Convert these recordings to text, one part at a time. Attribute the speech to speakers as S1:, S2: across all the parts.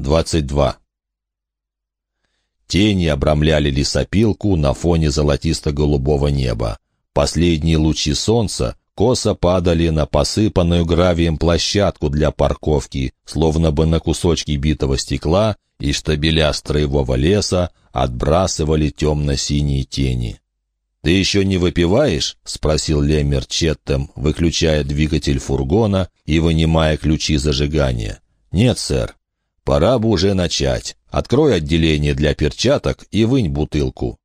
S1: 22. Тени обрамляли лесопилку на фоне золотисто-голубого неба. Последние лучи солнца косо падали на посыпанную гравием площадку для парковки, словно бы на кусочки битого стекла и штабеля строевого леса отбрасывали темно-синие тени. «Ты еще не выпиваешь?» — спросил Леммер Четтем, выключая двигатель фургона и вынимая ключи зажигания. «Нет, сэр. Пора бы уже начать. Открой отделение для перчаток и вынь бутылку».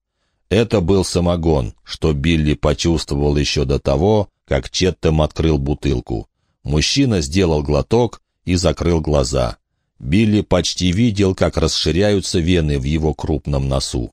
S1: Это был самогон, что Билли почувствовал еще до того, как Четтем открыл бутылку. Мужчина сделал глоток и закрыл глаза. Билли почти видел, как расширяются вены в его крупном носу.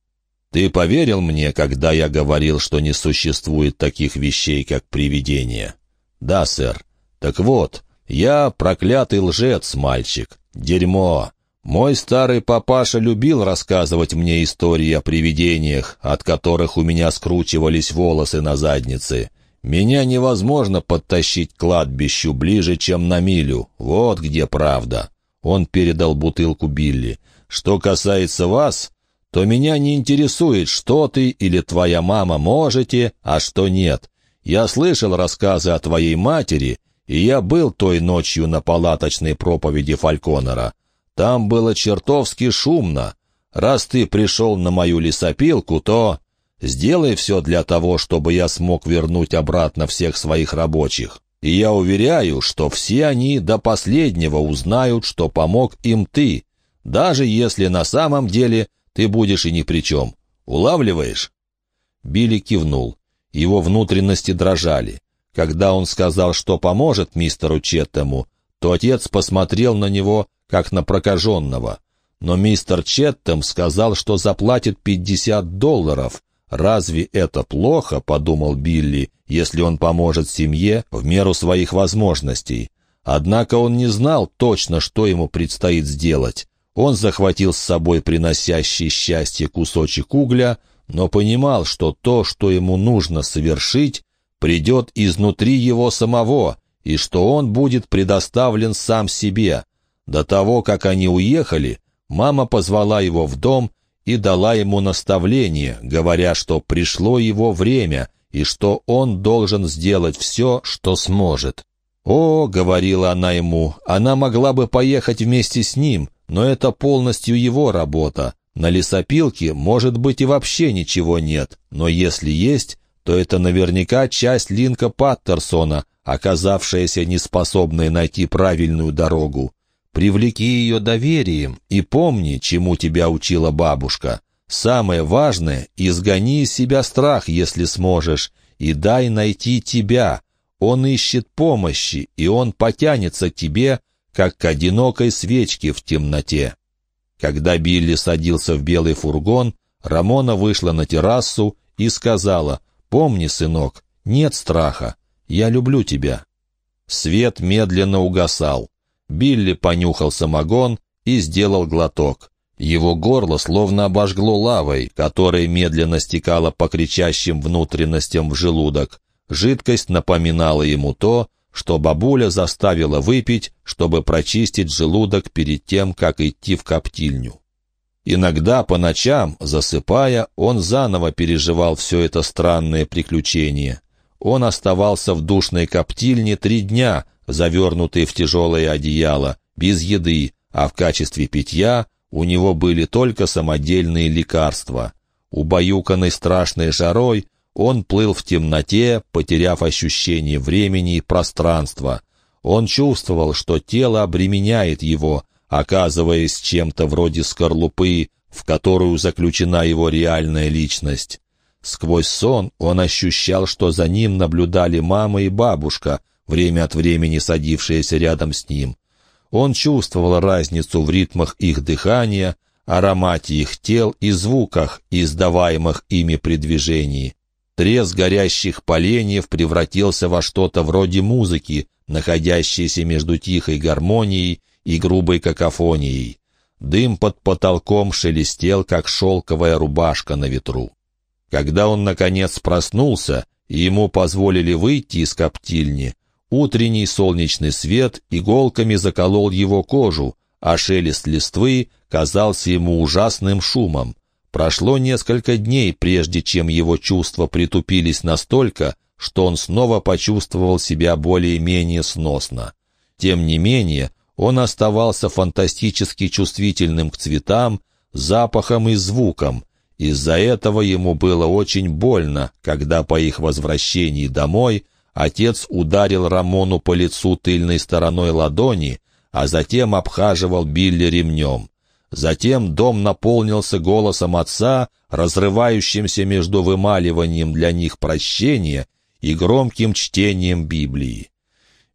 S1: «Ты поверил мне, когда я говорил, что не существует таких вещей, как привидения?» «Да, сэр. Так вот, я проклятый лжец, мальчик. Дерьмо. Мой старый папаша любил рассказывать мне истории о привидениях, от которых у меня скручивались волосы на заднице. Меня невозможно подтащить к кладбищу ближе, чем на милю. Вот где правда. Он передал бутылку Билли. Что касается вас, то меня не интересует, что ты или твоя мама можете, а что нет. Я слышал рассказы о твоей матери, и я был той ночью на палаточной проповеди Фальконера. Там было чертовски шумно. Раз ты пришел на мою лесопилку, то Сделай все для того, чтобы я смог вернуть обратно всех своих рабочих. И я уверяю, что все они до последнего узнают, что помог им ты, даже если на самом деле ты будешь и ни при чем. Улавливаешь?» Билли кивнул. Его внутренности дрожали. Когда он сказал, что поможет мистеру Четтему, то отец посмотрел на него, как на прокаженного. Но мистер Четтем сказал, что заплатит пятьдесят долларов, «Разве это плохо?» — подумал Билли, «если он поможет семье в меру своих возможностей». Однако он не знал точно, что ему предстоит сделать. Он захватил с собой приносящий счастье кусочек угля, но понимал, что то, что ему нужно совершить, придет изнутри его самого, и что он будет предоставлен сам себе. До того, как они уехали, мама позвала его в дом и дала ему наставление, говоря, что пришло его время и что он должен сделать все, что сможет. «О», — говорила она ему, — «она могла бы поехать вместе с ним, но это полностью его работа. На лесопилке, может быть, и вообще ничего нет, но если есть, то это наверняка часть Линка Паттерсона, оказавшаяся неспособной найти правильную дорогу. Привлеки ее доверием и помни, чему тебя учила бабушка. Самое важное — изгони из себя страх, если сможешь, и дай найти тебя. Он ищет помощи, и он потянется к тебе, как к одинокой свечке в темноте. Когда Билли садился в белый фургон, Рамона вышла на террасу и сказала, «Помни, сынок, нет страха, я люблю тебя». Свет медленно угасал. Билли понюхал самогон и сделал глоток. Его горло словно обожгло лавой, которая медленно стекала по кричащим внутренностям в желудок. Жидкость напоминала ему то, что бабуля заставила выпить, чтобы прочистить желудок перед тем, как идти в коптильню. Иногда по ночам, засыпая, он заново переживал все это странное приключение. Он оставался в душной коптильне три дня, завернутый в тяжелое одеяло, без еды, а в качестве питья у него были только самодельные лекарства. Убаюканный страшной жарой, он плыл в темноте, потеряв ощущение времени и пространства. Он чувствовал, что тело обременяет его, оказываясь чем-то вроде скорлупы, в которую заключена его реальная личность. Сквозь сон он ощущал, что за ним наблюдали мама и бабушка, время от времени садившаяся рядом с ним. Он чувствовал разницу в ритмах их дыхания, аромате их тел и звуках, издаваемых ими при движении. Треск горящих поленьев превратился во что-то вроде музыки, находящейся между тихой гармонией и грубой какофонией. Дым под потолком шелестел, как шелковая рубашка на ветру. Когда он, наконец, проснулся, и ему позволили выйти из коптильни, Утренний солнечный свет иголками заколол его кожу, а шелест листвы казался ему ужасным шумом. Прошло несколько дней, прежде чем его чувства притупились настолько, что он снова почувствовал себя более-менее сносно. Тем не менее, он оставался фантастически чувствительным к цветам, запахам и звукам. Из-за этого ему было очень больно, когда по их возвращении домой отец ударил Рамону по лицу тыльной стороной ладони, а затем обхаживал Билли ремнем. Затем дом наполнился голосом отца, разрывающимся между вымаливанием для них прощения и громким чтением Библии.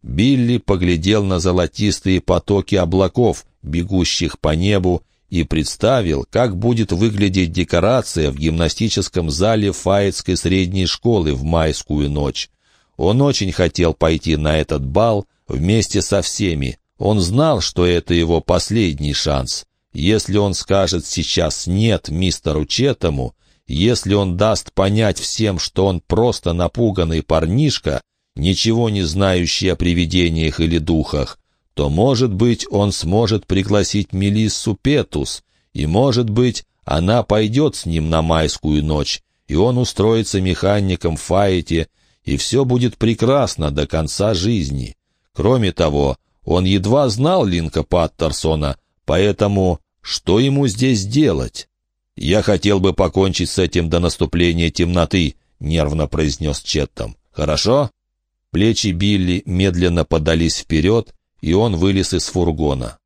S1: Билли поглядел на золотистые потоки облаков, бегущих по небу, и представил, как будет выглядеть декорация в гимнастическом зале Фаетской средней школы в майскую ночь. Он очень хотел пойти на этот бал вместе со всеми. Он знал, что это его последний шанс. Если он скажет сейчас «нет» мистеру Четому, если он даст понять всем, что он просто напуганный парнишка, ничего не знающий о привидениях или духах, то, может быть, он сможет пригласить Мелиссу Петус, и, может быть, она пойдет с ним на майскую ночь, и он устроится механиком в Фаете, и все будет прекрасно до конца жизни. Кроме того, он едва знал Линка Паттерсона, поэтому что ему здесь делать? «Я хотел бы покончить с этим до наступления темноты», — нервно произнес Четтом. «Хорошо?» Плечи Билли медленно подались вперед, и он вылез из фургона.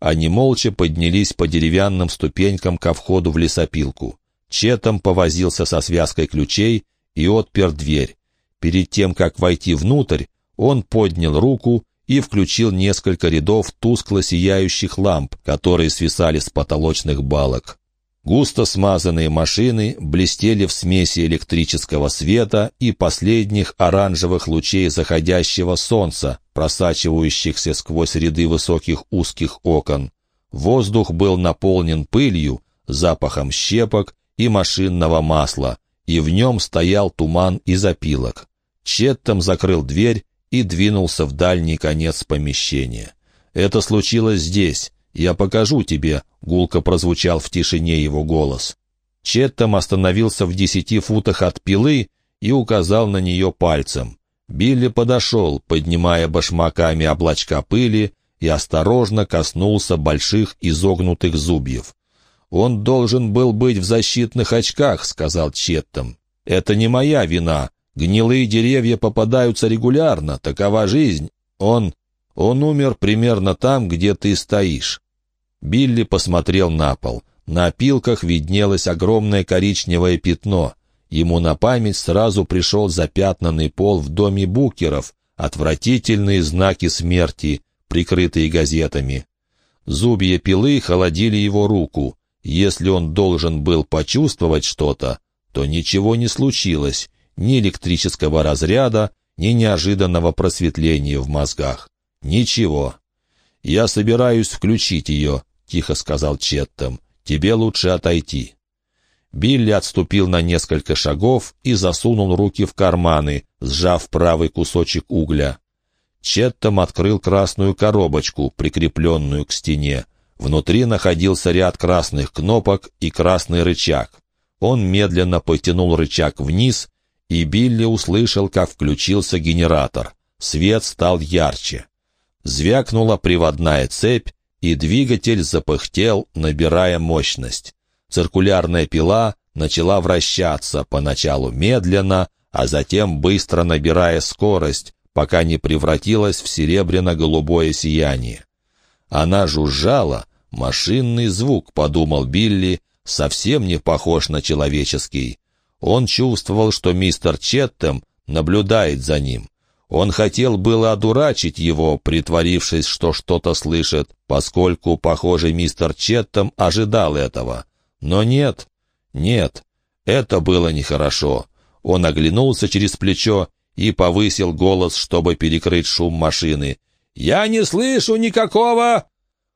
S1: Они молча поднялись по деревянным ступенькам ко входу в лесопилку. Четом повозился со связкой ключей и отпер дверь. Перед тем, как войти внутрь, он поднял руку и включил несколько рядов тускло сияющих ламп, которые свисали с потолочных балок. Густо смазанные машины блестели в смеси электрического света и последних оранжевых лучей заходящего солнца, просачивающихся сквозь ряды высоких узких окон. Воздух был наполнен пылью, запахом щепок и машинного масла, и в нем стоял туман из опилок. Четтом закрыл дверь и двинулся в дальний конец помещения. Это случилось здесь, «Я покажу тебе», — гулко прозвучал в тишине его голос. Четтом остановился в десяти футах от пилы и указал на нее пальцем. Билли подошел, поднимая башмаками облачка пыли, и осторожно коснулся больших изогнутых зубьев. «Он должен был быть в защитных очках», — сказал Четтом. «Это не моя вина. Гнилые деревья попадаются регулярно, такова жизнь. Он... Он умер примерно там, где ты стоишь». Билли посмотрел на пол. На опилках виднелось огромное коричневое пятно. Ему на память сразу пришел запятнанный пол в доме букеров, отвратительные знаки смерти, прикрытые газетами. Зубья пилы холодили его руку. Если он должен был почувствовать что-то, то ничего не случилось, ни электрического разряда, ни неожиданного просветления в мозгах. Ничего. «Я собираюсь включить ее», — тихо сказал Четтом. «Тебе лучше отойти». Билли отступил на несколько шагов и засунул руки в карманы, сжав правый кусочек угля. Четтом открыл красную коробочку, прикрепленную к стене. Внутри находился ряд красных кнопок и красный рычаг. Он медленно потянул рычаг вниз, и Билли услышал, как включился генератор. Свет стал ярче. Звякнула приводная цепь, и двигатель запыхтел, набирая мощность. Циркулярная пила начала вращаться, поначалу медленно, а затем быстро набирая скорость, пока не превратилась в серебряно-голубое сияние. Она жужжала, машинный звук, подумал Билли, совсем не похож на человеческий. Он чувствовал, что мистер Четтем наблюдает за ним. Он хотел было одурачить его, притворившись, что что-то слышит, поскольку, похоже, мистер Четтом ожидал этого. Но нет, нет, это было нехорошо. Он оглянулся через плечо и повысил голос, чтобы перекрыть шум машины. «Я не слышу никакого...»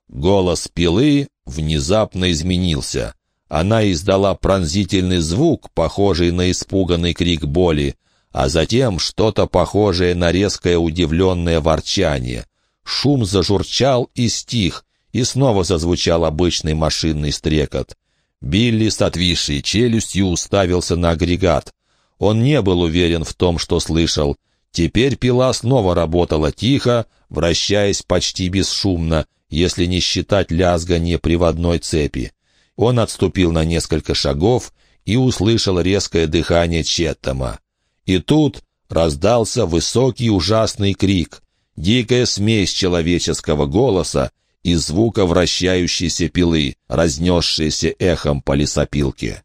S1: Голос пилы внезапно изменился. Она издала пронзительный звук, похожий на испуганный крик боли а затем что-то похожее на резкое удивленное ворчание. Шум зажурчал и стих, и снова зазвучал обычный машинный стрекот. Билли с отвисшей челюстью уставился на агрегат. Он не был уверен в том, что слышал. Теперь пила снова работала тихо, вращаясь почти бесшумно, если не считать лязгания приводной цепи. Он отступил на несколько шагов и услышал резкое дыхание Четтама. И тут раздался высокий ужасный крик, дикая смесь человеческого голоса и звука вращающейся пилы, разнесшейся эхом по лесопилке.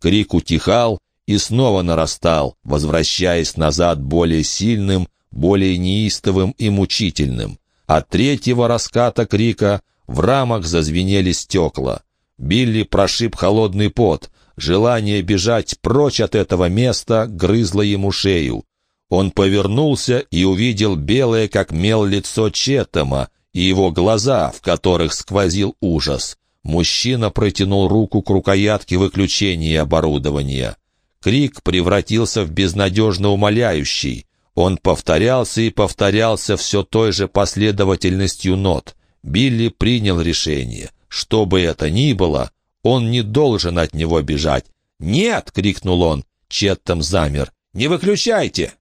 S1: Крик утихал и снова нарастал, возвращаясь назад более сильным, более неистовым и мучительным. От третьего раската крика в рамах зазвенели стекла. Билли прошиб холодный пот. Желание бежать прочь от этого места грызло ему шею. Он повернулся и увидел белое, как мел, лицо Четтема и его глаза, в которых сквозил ужас. Мужчина протянул руку к рукоятке выключения оборудования. Крик превратился в безнадежно умоляющий. Он повторялся и повторялся все той же последовательностью нот. Билли принял решение. Что бы это ни было, он не должен от него бежать. «Нет!» — крикнул он. Четтом замер. «Не выключайте!»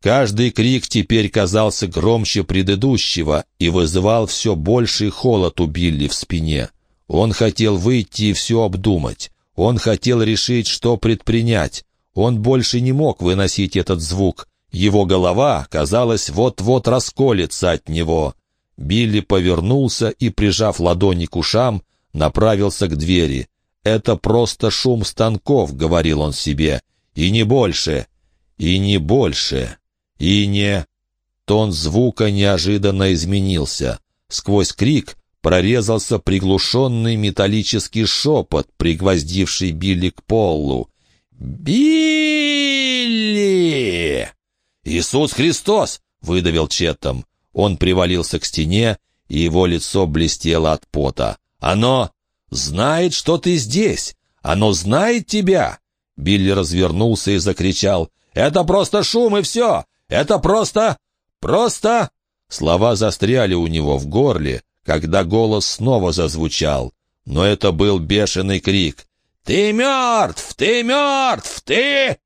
S1: Каждый крик теперь казался громче предыдущего и вызывал все больший холод у Билли в спине. Он хотел выйти и все обдумать. Он хотел решить, что предпринять. Он больше не мог выносить этот звук. Его голова, казалось, вот-вот расколется от него. Билли повернулся и, прижав ладони к ушам, направился к двери. «Это просто шум станков», — говорил он себе, — «и не больше, и не больше». И не... Тон звука неожиданно изменился. Сквозь крик прорезался приглушенный металлический шепот, пригвоздивший Билли к полу. «Билли!» «Иисус Христос!» — выдавил Четтом. Он привалился к стене, и его лицо блестело от пота. «Оно знает, что ты здесь! Оно знает тебя!» Билли развернулся и закричал. «Это просто шум, и все! Это просто... просто...» Слова застряли у него в горле, когда голос снова зазвучал. Но это был бешеный крик. «Ты мертв! Ты мертв! Ты...»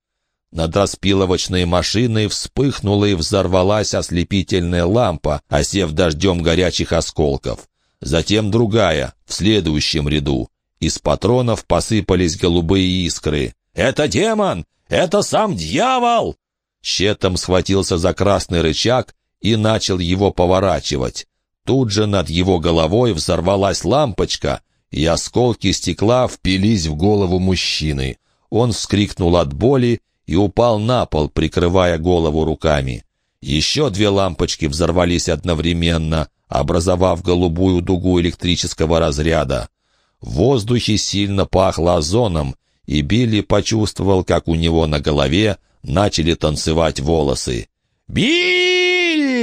S1: Над распиловочной машиной вспыхнула и взорвалась ослепительная лампа, осев дождем горячих осколков. Затем другая, в следующем ряду. Из патронов посыпались голубые искры. «Это демон! Это сам дьявол!» Щетом схватился за красный рычаг и начал его поворачивать. Тут же над его головой взорвалась лампочка, и осколки стекла впились в голову мужчины. Он вскрикнул от боли и упал на пол, прикрывая голову руками. Еще две лампочки взорвались одновременно, образовав голубую дугу электрического разряда. В воздухе сильно пахло озоном, и Билли почувствовал, как у него на голове начали танцевать волосы. «Билли!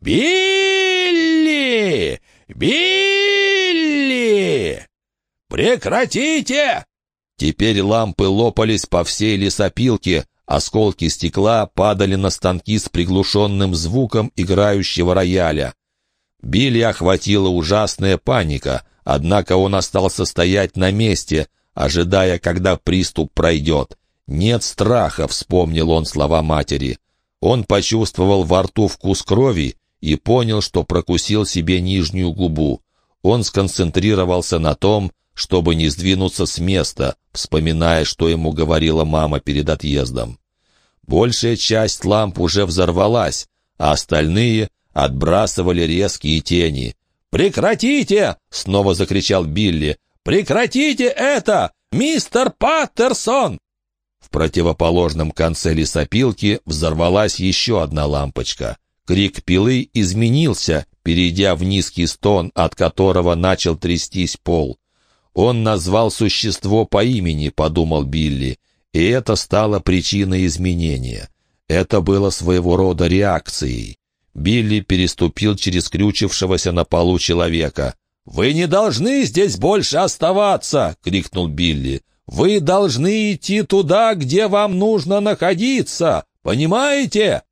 S1: Билли! Билли! Прекратите!» Теперь лампы лопались по всей лесопилке, осколки стекла падали на станки с приглушенным звуком играющего рояля. Билли охватила ужасная паника, однако он остался стоять на месте, ожидая, когда приступ пройдет. «Нет страха», — вспомнил он слова матери. Он почувствовал во рту вкус крови и понял, что прокусил себе нижнюю губу. Он сконцентрировался на том, чтобы не сдвинуться с места, вспоминая, что ему говорила мама перед отъездом. Большая часть ламп уже взорвалась, а остальные отбрасывали резкие тени. «Прекратите!» — снова закричал Билли. «Прекратите это! Мистер Паттерсон!» В противоположном конце лесопилки взорвалась еще одна лампочка. Крик пилы изменился, перейдя в низкий стон, от которого начал трястись пол. «Он назвал существо по имени», — подумал Билли, и это стало причиной изменения. Это было своего рода реакцией. Билли переступил через крючившегося на полу человека. «Вы не должны здесь больше оставаться!» — крикнул Билли. Вы должны идти туда, где вам нужно находиться. Понимаете?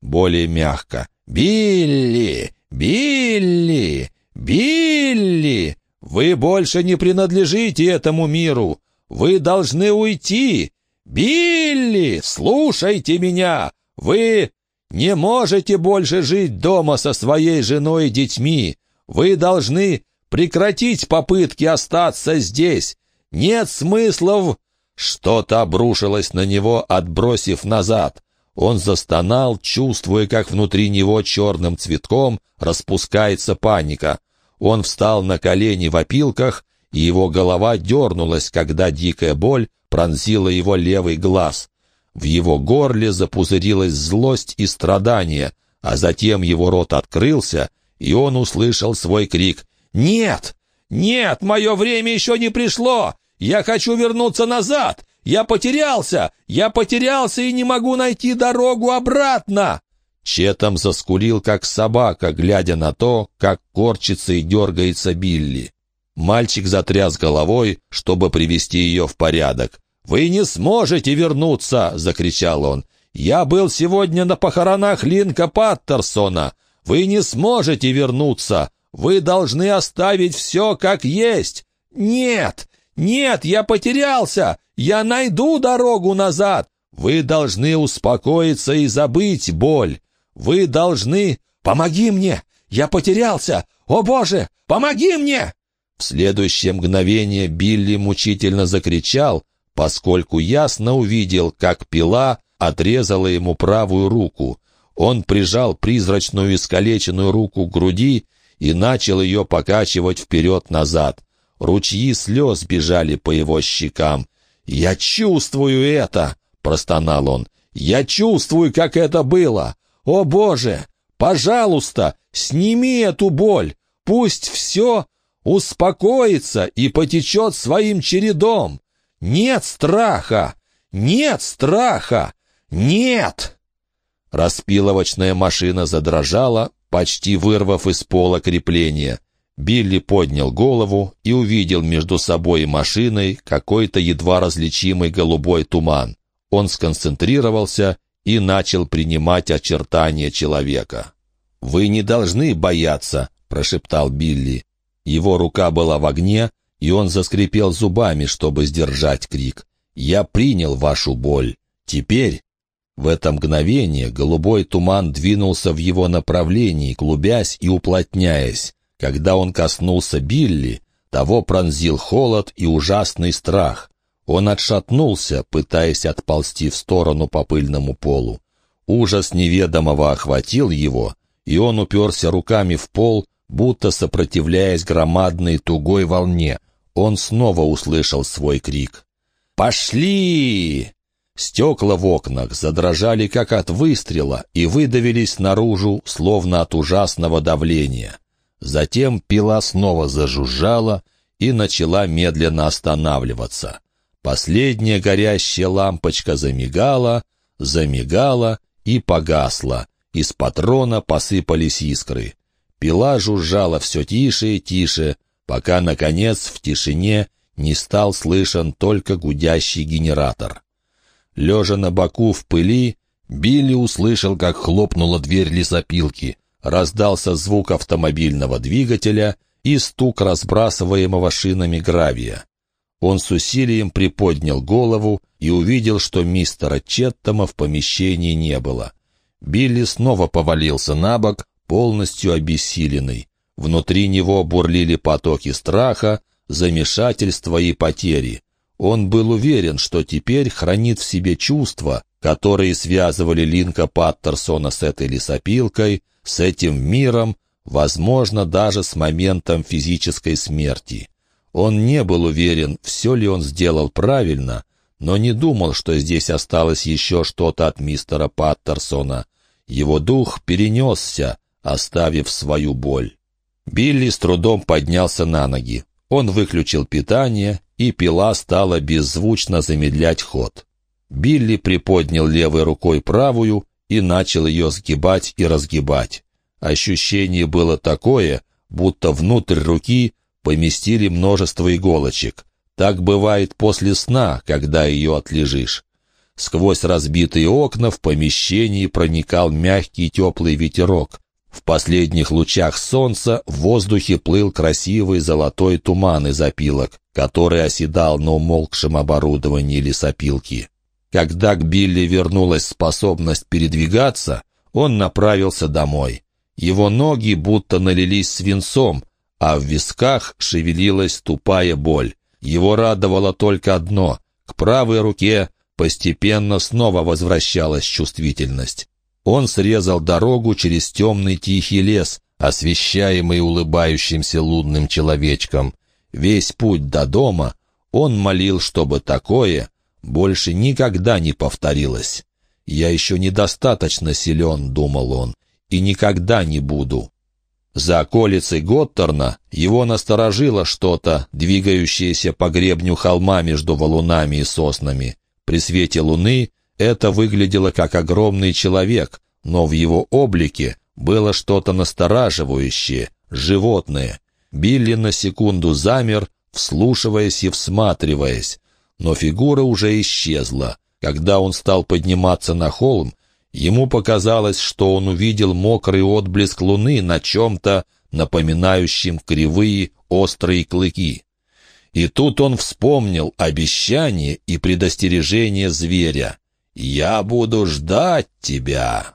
S1: Более мягко. Билли! Билли! «Билли! Вы больше не принадлежите этому миру! Вы должны уйти! Билли, слушайте меня! Вы не можете больше жить дома со своей женой и детьми! Вы должны прекратить попытки остаться здесь! Нет смысла в...» Что-то обрушилось на него, отбросив назад. Он застонал, чувствуя, как внутри него черным цветком распускается паника. Он встал на колени в опилках, и его голова дернулась, когда дикая боль пронзила его левый глаз. В его горле запузырилась злость и страдание, а затем его рот открылся, и он услышал свой крик «Нет! Нет, мое время еще не пришло! Я хочу вернуться назад! Я потерялся! Я потерялся и не могу найти дорогу обратно!» Четом заскулил, как собака, глядя на то, как корчится и дергается Билли. Мальчик затряс головой, чтобы привести ее в порядок. «Вы не сможете вернуться!» — закричал он. «Я был сегодня на похоронах Линка Паттерсона. Вы не сможете вернуться! Вы должны оставить все как есть! Нет! Нет, я потерялся! Я найду дорогу назад! Вы должны успокоиться и забыть боль! Вы должны... Помоги мне! Я потерялся! О, Боже! Помоги мне!» В следующее мгновение Билли мучительно закричал, поскольку ясно увидел, как пила отрезала ему правую руку. Он прижал призрачную искалеченную руку к груди и начал ее покачивать вперед-назад. Ручьи слез бежали по его щекам. «Я чувствую это!» — простонал он. «Я чувствую, как это было! О, Боже! Пожалуйста, сними эту боль! Пусть все успокоится и потечет своим чередом! Нет страха! Нет страха! Нет!» Распиловочная машина задрожала, почти вырвав из пола крепление. Билли поднял голову и увидел между собой и машиной какой-то едва различимый голубой туман. Он сконцентрировался и начал принимать очертания человека. «Вы не должны бояться», — прошептал Билли. Его рука была в огне, и он заскрипел зубами, чтобы сдержать крик. «Я принял вашу боль. Теперь...» В это мгновение голубой туман двинулся в его направлении, клубясь и уплотняясь. Когда он коснулся Билли, того пронзил холод и ужасный страх. Он отшатнулся, пытаясь отползти в сторону по пыльному полу. Ужас неведомого охватил его, и он уперся руками в пол, будто сопротивляясь громадной тугой волне. Он снова услышал свой крик. «Пошли!» Стекла в окнах задрожали, как от выстрела, и выдавились наружу, словно от ужасного давления. Затем пила снова зажужжала и начала медленно останавливаться. Последняя горящая лампочка замигала, замигала и погасла. Из патрона посыпались искры. Пила жужжала все тише и тише, пока, наконец, в тишине не стал слышен только гудящий генератор. Лежа на боку в пыли, Билли услышал, как хлопнула дверь лесопилки раздался звук автомобильного двигателя и стук разбрасываемого шинами гравия. Он с усилием приподнял голову и увидел, что мистера Четтома в помещении не было. Билли снова повалился на бок, полностью обессиленный. Внутри него бурлили потоки страха, замешательства и потери. Он был уверен, что теперь хранит в себе чувства, которые связывали Линка Паттерсона с этой лесопилкой, с этим миром, возможно, даже с моментом физической смерти. Он не был уверен, все ли он сделал правильно, но не думал, что здесь осталось еще что-то от мистера Паттерсона. Его дух перенесся, оставив свою боль. Билли с трудом поднялся на ноги. Он выключил питание, и пила стала беззвучно замедлять ход. Билли приподнял левой рукой правую и начал ее сгибать и разгибать. Ощущение было такое, будто внутрь руки поместили множество иголочек. Так бывает после сна, когда ее отлежишь. Сквозь разбитые окна в помещении проникал мягкий теплый ветерок. В последних лучах солнца в воздухе плыл красивый золотой туман из опилок, который оседал на умолкшем оборудовании лесопилки. Когда к Билли вернулась способность передвигаться, он направился домой. Его ноги будто налились свинцом, а в висках шевелилась тупая боль. Его радовало только одно — к правой руке постепенно снова возвращалась чувствительность. Он срезал дорогу через темный тихий лес, освещаемый улыбающимся лунным человечком. Весь путь до дома он молил, чтобы такое больше никогда не повторилось. «Я еще недостаточно силен», — думал он, — «и никогда не буду». За околицей Готтерна его насторожило что-то, двигающееся по гребню холма между валунами и соснами. При свете луны это выглядело как огромный человек, но в его облике было что-то настораживающее, животное. Билли на секунду замер, вслушиваясь и всматриваясь, но фигура уже исчезла. Когда он стал подниматься на холм, ему показалось, что он увидел мокрый отблеск луны на чем-то, напоминающем кривые острые клыки. И тут он вспомнил обещание и предостережение зверя. «Я буду ждать тебя».